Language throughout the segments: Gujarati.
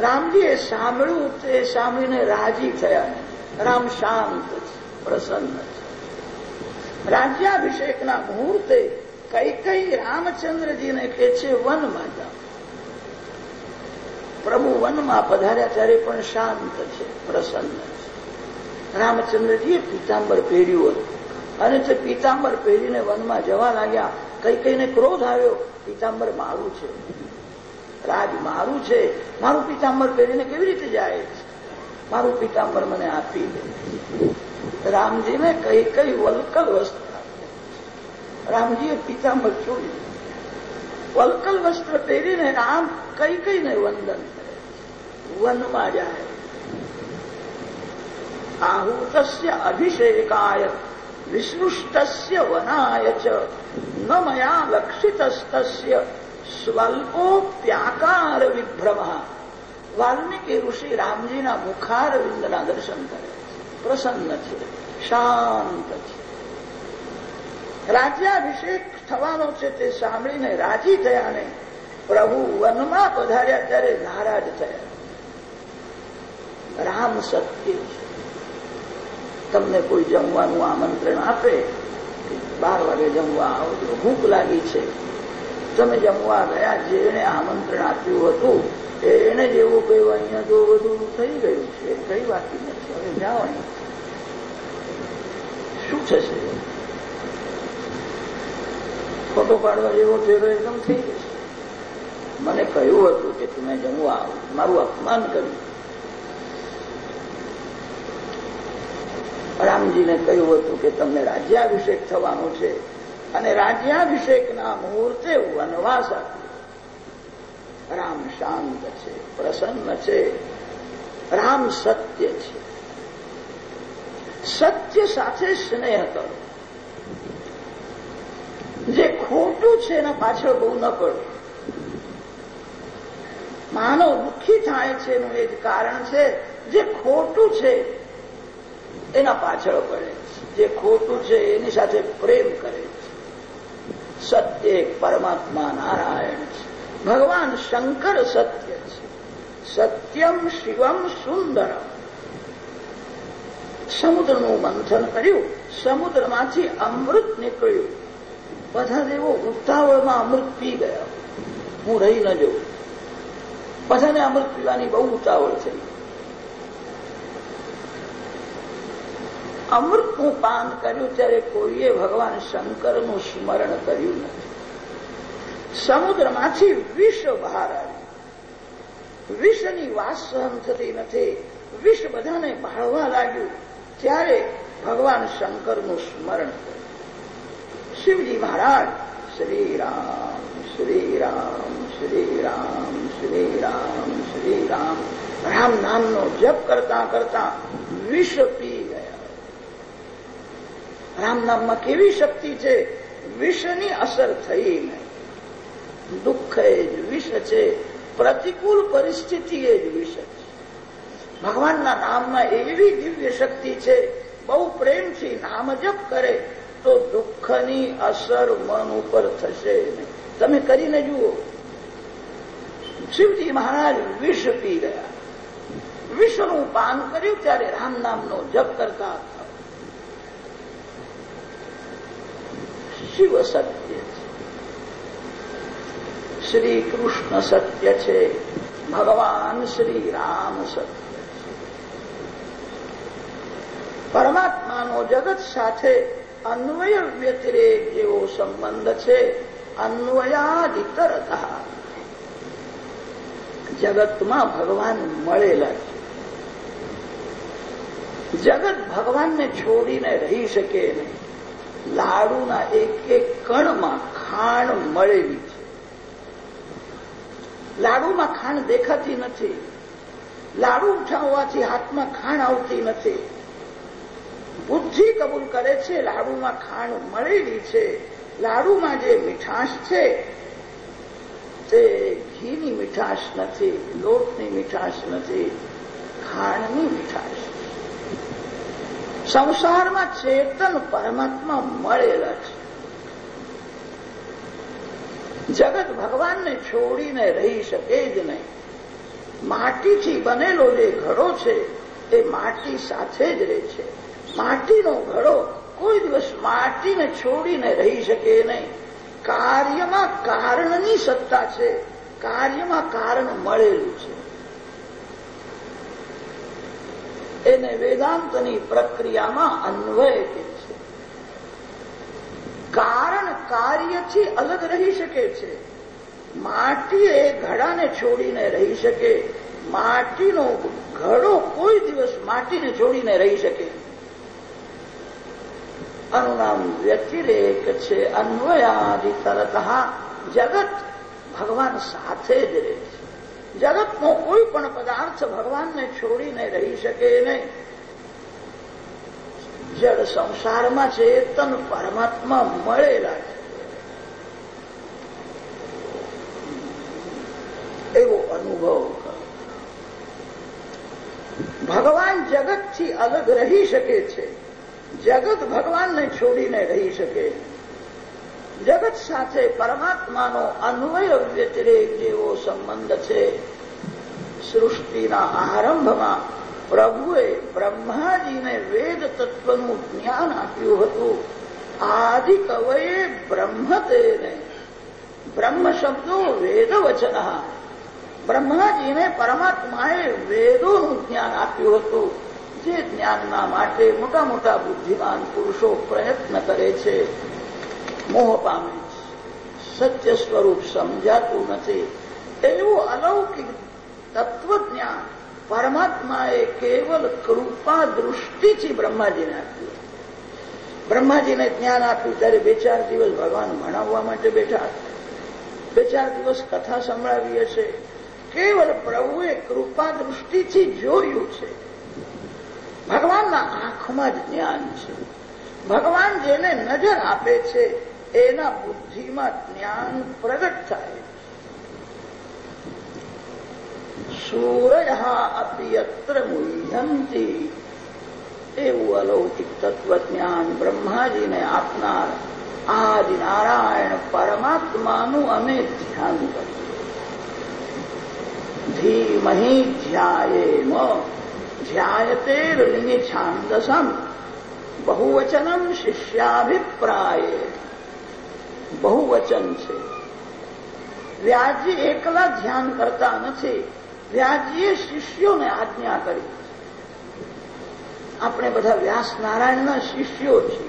રામજીએ સાંભળ્યું તે સાંભળીને રાજી થયા. રામ શાંત, પ્રસન્ન છે રાજ્યાભિષેકના મુહૂર્તે કઈ કઈ રામચંદ્રજીને કે છે વનમાં જાઓ પ્રભુ વનમાં પધાર્યા ત્યારે પણ શાંત છે, પ્રસન્ન છે. રામચંદ્રજીએ પીતાંબર પહેર્યું હતું. અને તે પીતાંબર પહેરીને વનમાં જવા લાગ્યા, કઈ કઈને ક્રોધ આવ્યો, પીતાંબર મારું છે. રાજ મારું છે. મારું પિતાંબર પહેરીને કેવી રીતે જાય? મારું પિતાંબર મને આપી દે. રામજીને કઈ કઈ વલકલ વસ્ત્ર. રામજીએ પિતાંબર છોડી વલકલ વસ્ત્ર પહેરીને રામ કઈ કઈને વંદન વનમાં જાય. આહુતસ્ય અભિષેકાય વિસૃષ્ટસ્ય વનાય ચ. ન મયા લક્ષિતસ્તસ્ય. સ્વલ્પોપ્યાકાર વિભ્રમ. વાલ્મીકી ઋષિ રામજીના મુખારવિંદના દર્શન કરે પ્રસન્ન છે. શાંત છે. રાજ્યાભિષેક થવાનો છે તે સાંભળીને રાજી થયા પ્રભુ વનમાં પધાર્યા ત્યારે નારાજ થયા. રામ સત્ય તમને કોઈ જમવાનું આમંત્રણ આપે? બાર વાગે જમવા આવજો. ભૂખ લાગી છે. તમે જમવા ગયા જેને આમંત્રણ આપ્યું હતું એને જેવું કહ્યું અહીંયા તો બધું થઈ ગયું છે. કઈ બાકી નથી હવે જાઓ શું થશે? ફોટો પાડવા જેવો ચહેરો એકદમ થઈ જશે. મને કહ્યું હતું કે તમે જમવા આવો મારું અપમાન કર્યું. રામજીને કહ્યું હતું કે તમને રાજ્યાભિષેક થવાનો છે. અને રાજ્યાભિષેકના મુહૂર્તે વનવાસ રામ શાંત છે, પ્રસન્ન છે, રામ સત્ય છે. સત્ય સાથે સ્નેહ કરો. જે ખોટું છે એના પાછળ બહુ ન પડો. માનવ દુઃખી થાય છે એનું એ જ કારણ છે, જે ખોટું છે એના પાછળ પડે જે ખોટું છે એની સાથે પ્રેમ કરે છે. સત્ય પરમાત્મા નારાયણ છે. ભગવાન શંકર સત્ય છે. સત્યમ શિવમ સુંદરમ. સમુદ્રનું મંથન કર્યું, સમુદ્રમાંથી અમૃત નીકળ્યું. બધા દેવો ઉતાવળમાં અમૃત પી ગયા. હું રહી ન જઉં. બધાને અમૃત પીવાની બહુ ઉતાવળ થઈ. અમૃતનું પાન કર્યું ત્યારે કોઈએ ભગવાન શંકરનું સ્મરણ કર્યું નથી. સમુદ્રમાંથી વિષ બહાર આવ્યું. વિષની વાત સહન થતી નથી. વિષ બધાને ભાળવા લાગ્યું. ત્યારે ભગવાન શંકરનું સ્મરણ કર્યું. શિવજી મહારાજ શ્રી રામ શ્રી રામ શ્રી રામ શ્રી રામ શ્રી રામ રામ નામનો જપ કરતા કરતા વિષ પી રામ નામમાં કેવી શક્તિ છે? વિષની અસર થઈ નહીં. દુઃખ એ જ વિષ છે. પ્રતિકૂળ પરિસ્થિતિ એ જ વિષ છે. ભગવાનના નામમાં એવી દિવ્ય શક્તિ છે, બહુ પ્રેમથી નામ જપ કરે, તો દુઃખની અસર મન ઉપર થશે નહીં. તમે કરીને જુઓ. શિવજી મહારાજ વિષ પી ગયા વિષનું પાન કર્યું ત્યારે રામ નામનો જપ કરતા હતા. શિવ સત્ય છે. શ્રી કૃષ્ણ સત્ય છે. ભગવાન શ્રી રામ સત્ય છે. પરમાત્માનો જગત સાથે અન્વય વ્યતિરેક જેવો સંબંધ છે. અન્વયાદિતરતા જગતમાં ભગવાન મળેલા છે. જગત ભગવાનને છોડીને રહી શકે નહીં. લાડુના એક એક કણમાં ખાણ મળેલી છે. લાડુમાં ખાણ દેખાતી નથી. લાડુ ઉઠાવવાથી હાથમાં ખાણ આવતી નથી. બુદ્ધિ કબૂલ કરે છે, લાડુમાં ખાણ મળેલી છે. લાડુમાં જે મીઠાશ છે, તે ઘીની મીઠાશ નથી, લોટની મીઠાશ નથી, ખાંડની મીઠાશ સંસારમાં ચેતન પરમાત્મા મળેલા છે. જગત ભગવાનને છોડીને રહી શકે જ નહીં. માટીથી બનેલો જે ઘડો છે, એ માટી સાથે જ રહે છે. માટીનો ઘડો કોઈ દિવસ માટીને છોડીને રહી શકે નહીં. કાર્યમાં કારણની સત્તા છે. કાર્યમાં કારણ મળેલું છે. એને વેદાંતની પ્રક્રિયામાં અન્વય કે છે. કારણ કાર્યથી અલગ રહી શકે છે. માટી એ ઘડાને છોડીને રહી શકે. માટીનો ઘડો કોઈ દિવસ માટીને છોડીને રહી શકે. અનુનામ વ્યતિરેક છે, અન્વયાદિ તરત જગત ભગવાન સાથે જ રહે છે. જગતનો કોઈ પણ પદાર્થ ભગવાનને છોડીને રહી શકે નહીં. જળ સંસારમાં ચેતન પરમાત્મા મળેલા છે. એવો અનુભવ ભગવાન જગતથી અલગ રહી શકે છે. જગત ભગવાનને છોડીને રહી શકે. જગત સાથે પરમાત્માનો અન્વય વ્યતિરેક જેવો સંબંધ છે. સૃષ્ટિના આરંભમાં પ્રભુએ બ્રહ્માજીને વેદ તત્વનું જ્ઞાન આપ્યું હતું. આદિ કવયે બ્રહ્મ તેને બ્રહ્મ શબ્દો વેદ વચન બ્રહ્માજીને પરમાત્માએ વેદોનું જ્ઞાન આપ્યું હતું, જે જ્ઞાનના માટે મોટા મોટા બુદ્ધિમાન પુરુષો પ્રયત્ન કરે છે. મોહ પામે સત્ય સ્વરૂપ સમજાતું નથી. એવું અલૌકિક તત્વજ્ઞાન પરમાત્માએ કેવલ કૃપા દૃષ્ટિથી બ્રહ્માજીને આપ્યું બ્રહ્માજીને જ્ઞાન આપ્યું ત્યારે બે ચાર દિવસ ભગવાન ભણાવવા માટે બેઠા બે ચાર દિવસ કથા સંભળાવીએ છે કેવલ પ્રભુએ કૃપા દૃષ્ટિથી જોયું છે. ભગવાનના આંખમાં જ જ્ઞાન છે. ભગવાન જેને નજર આપે છે એના બુદ્ધિમાં જ્ઞાન પ્રગટ થાય. સૂરય અપી અત્ર મુહ્યંતી એવું અલૌકિક તત્વજ્ઞાન બ્રહ્માજીને આપનાર આદિ નારાયણ પરમાત્માનું અમે ધ્યાન કરીએ. ધીમહી ધ્યાયેમ ધ્યાયતેર્લિંગી છાંદસમ. બહુવચનમ શિષ્યાભિપ્રાય. બહુવચન છે. વ્યાજી એકલા ધ્યાન કરતા નથી. વ્યાજીએ શિષ્યોને આજ્ઞા કરી. આપણે બધા વ્યાસ નારાયણના શિષ્યો છીએ.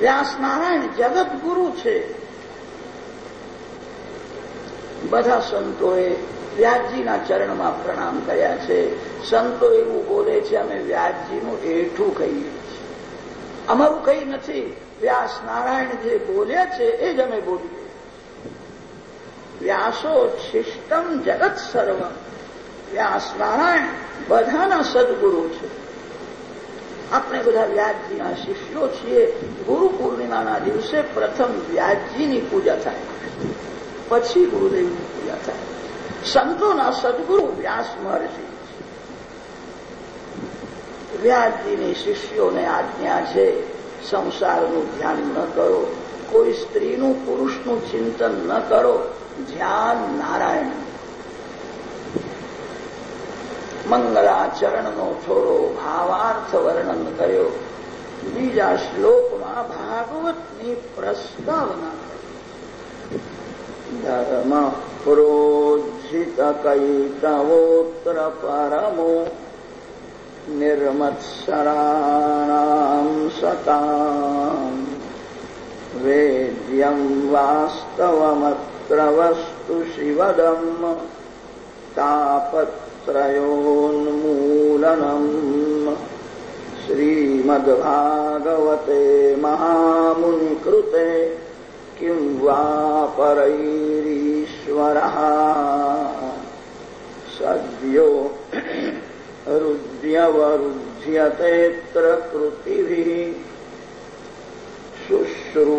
વ્યાસ નારાયણ જગત ગુરુ છે. બધા સંતોએ વ્યાસજીના ચરણમાં પ્રણામ કર્યા છે. સંતો એવું બોલે છે, અમે વ્યાસજીનું એઠું કહીએ અમારું કંઈ નથી. વ્યાસ નારાયણ જે બોલ્યા છે, એ જ અમે બોલીએ. વ્યાસો શિષ્ટમ જગત સર્વ વ્યાસ નારાયણ બધાના સદગુરુ છે. આપણે બધા વ્યાસજીના શિષ્યો છીએ. ગુરુ પૂર્ણિમાના દિવસે પ્રથમ વ્યાસજીની પૂજા થાય. પછી ગુરુદેવની પૂજા થાય. સંતોના સદગુરુ વ્યાસ મહર્ષિ. વ્યાસજીની શિષ્યોને આજ્ઞા છે, સંસારનું ધ્યાન ન કરો, કોઈ સ્ત્રીનું પુરુષનું ચિંતન ન કરો, ધ્યાન નારાયણ. મંગલાચરણનો થોડો ભાવાર્થ વર્ણન કર્યો. બીજા શ્લોકમાં ભાગવતની પ્રસ્તાવના ધર્મ પ્રોજ્જિત કૈતવોત્ર પરમો નિર્મત્સરાણામ સતામ વેદ્યમ વાસ્તવમત્ર વસ્તુ શિવદમ તાપત્રયોન્મૂલનમ श्रीमद्भागवते મહામુનિકૃતે કિં વા પરૈરીશ્વરः સદ્યો रुद्यवरुध्यतेऽत्र कृतिभिः शुश्रूषुभिस्तत्क्षणा